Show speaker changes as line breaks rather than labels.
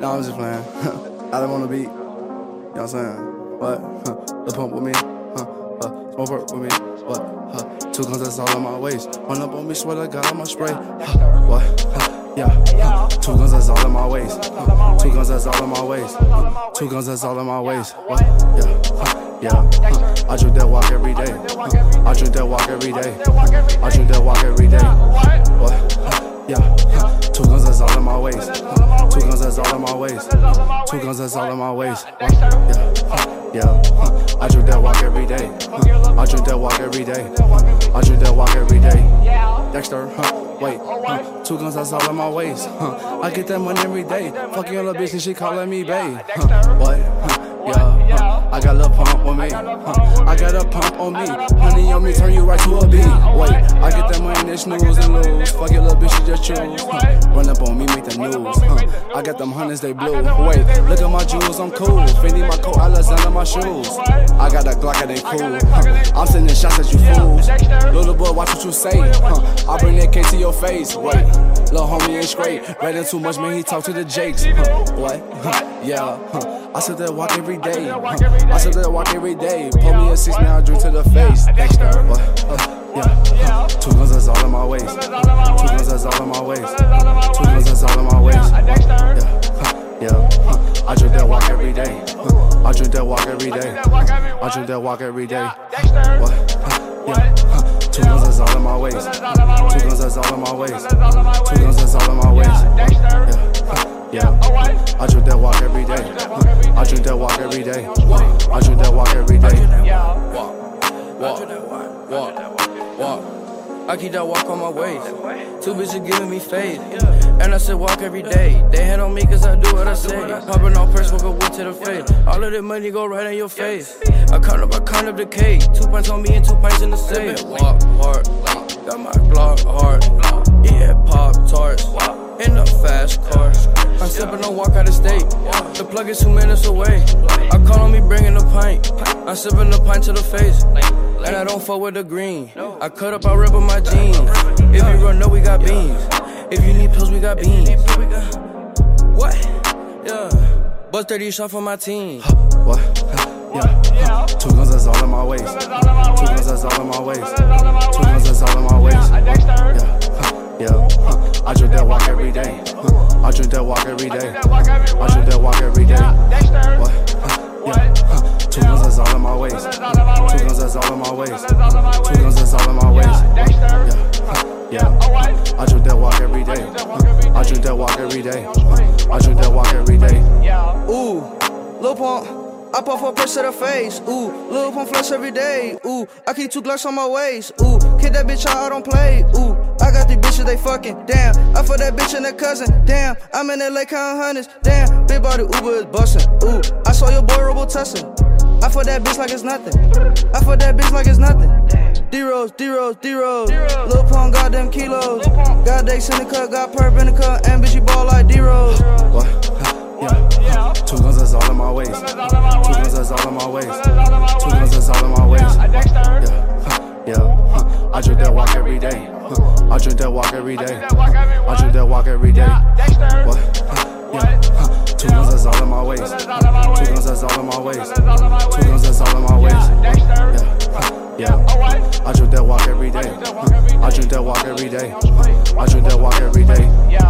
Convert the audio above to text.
Nah, I'm just playing. I don't wanna be. You know what I'm saying? What? Huh. The pump with me. Huh. Uh, smoke work with me. What? Huh. Two guns that's all on my waist. One up on me, swear to God, on my spray. Huh. What? Huh. Yeah. Huh. Two guns that's all in my waist. Huh. Two guns that's all in my waist. Huh. Two guns that's all in my waist. What? Yeah. Huh. Yeah. Huh. I drink that wock every day. Huh. I drink that wock every day. I drink that wock every day. What? Huh. Yeah. Huh. Two guns that's all in my waist. Two guns that's all in my waist. Two guns that's all in my waist. Yeah. Huh. Yeah. Huh. I drink that wock every day. Huh. I drink that wock every day. I drink that wock every day. Dexter, huh? Wait, huh? Two guns that's all in my waist. Huh? I get that money every day. Fucking your little bitch and she calling me babe. Huh? What? Huh? Yeah. Huh? I got a pump on me. Huh? I got a pump on me. Honey on me, turn you right to a a B. Snooze and lose. Fuck your little bitch, she just choose. Huh? Run up on me, make the news. Huh? I got them hundreds, they blue. Wait, look at my jewels, I'm cool. Fendi my coat, my shoes. I got that Glock, and they cool. Huh? I'm sending shots at you fools. Little boy, watch what you say. Huh? I bring that K to your face. Wait, little homie ain't straight. Reading too much, man, he talk to the Jakes. Huh? What? Huh? Yeah. Huh? I sit there wock every day. Huh? I sit there wock every day. Pull me a six, now I drink to the face. Dexter. What? Huh? Yeah. Huh? Two guns that's all in my waist. Two guns that's all in my waist. That wock every day. I drink that wock every day. What? Yeah. Two guns that's all in my waist. Two guns that's all in my waist. Two guns that's all in my waist. Yeah. Yeah. I drink that wock every day. I drink that wock every day. I drink that walk every day.
Walk, walk, walk, walk. I keep that walk on my waist. Two bitches giving me fade. And I said wock every day. They hand on me cause I do what I say. Popping on purse, smoke a weed to the face. All of the money go right in your face. I count up, I count up the cake. Two pints on me and two pints in the safe. Walk hard, got my block hard. Yeah, pop tarts. In a fast car. I'm sipping on wock out of state. The plug is two minutes away. I call on me bringing a pint. I'm sipping the pint to the face. And I don't fuck with the green. I cut up, I rip up my jeans. If you run, no, we got beans. If you need pills, we got beans. What? Yeah. Bust 30 shot for my team.
What? Yeah. Two guns that's all in my waist. Two guns that's all in my waist. Two guns that's all in my waist. Yeah. Yeah. Huh. I drink that wock every day. I drink that wock every day. I drink that wock every day. What? Huh. Yeah. Huh. Two guns that's all in my waist. Two guns that's all in my waist. Two guns that's all in my waist. Yeah. Yeah. I drink that wock every day. I drink that wock every day. I drink that wock every day.
Ooh, Lil Pump. I puff a push to the face. Ooh, Lil Pump flush every day. Ooh, I keep two Glocks on my waist. Ooh, kid that bitch out, I don't play. Ooh, I got these bitches, they fucking. Damn, I fuck that bitch and her cousin. Damn, I'm in LA counting hundreds. Damn, big body Uber is bustin'. Ooh, I saw your boy Robo tussin'. I fuck that bitch like it's nothing. I fuck that bitch like it's nothing. D Rose, D Rose, D Rose. Lil Pump got them kilos. Got Dex in the cut, got perp in the cut, and bitch, you ball like D Rose.
What? Huh. Yeah. Two guns is all in my waist. Two guns is all in my waist. Two guns is all in my waist. Yeah. Huh. Yeah. I drink that wock every day. I drink that wock every day. I drink that wock every day. What? Yeah. Two guns that's all in my waist. Two guns that's all in my waist. Two guns that's all in my waist. Yeah. Yeah. Oh, I drink that wock every day. I drink that wock every day. I drink that wock every day.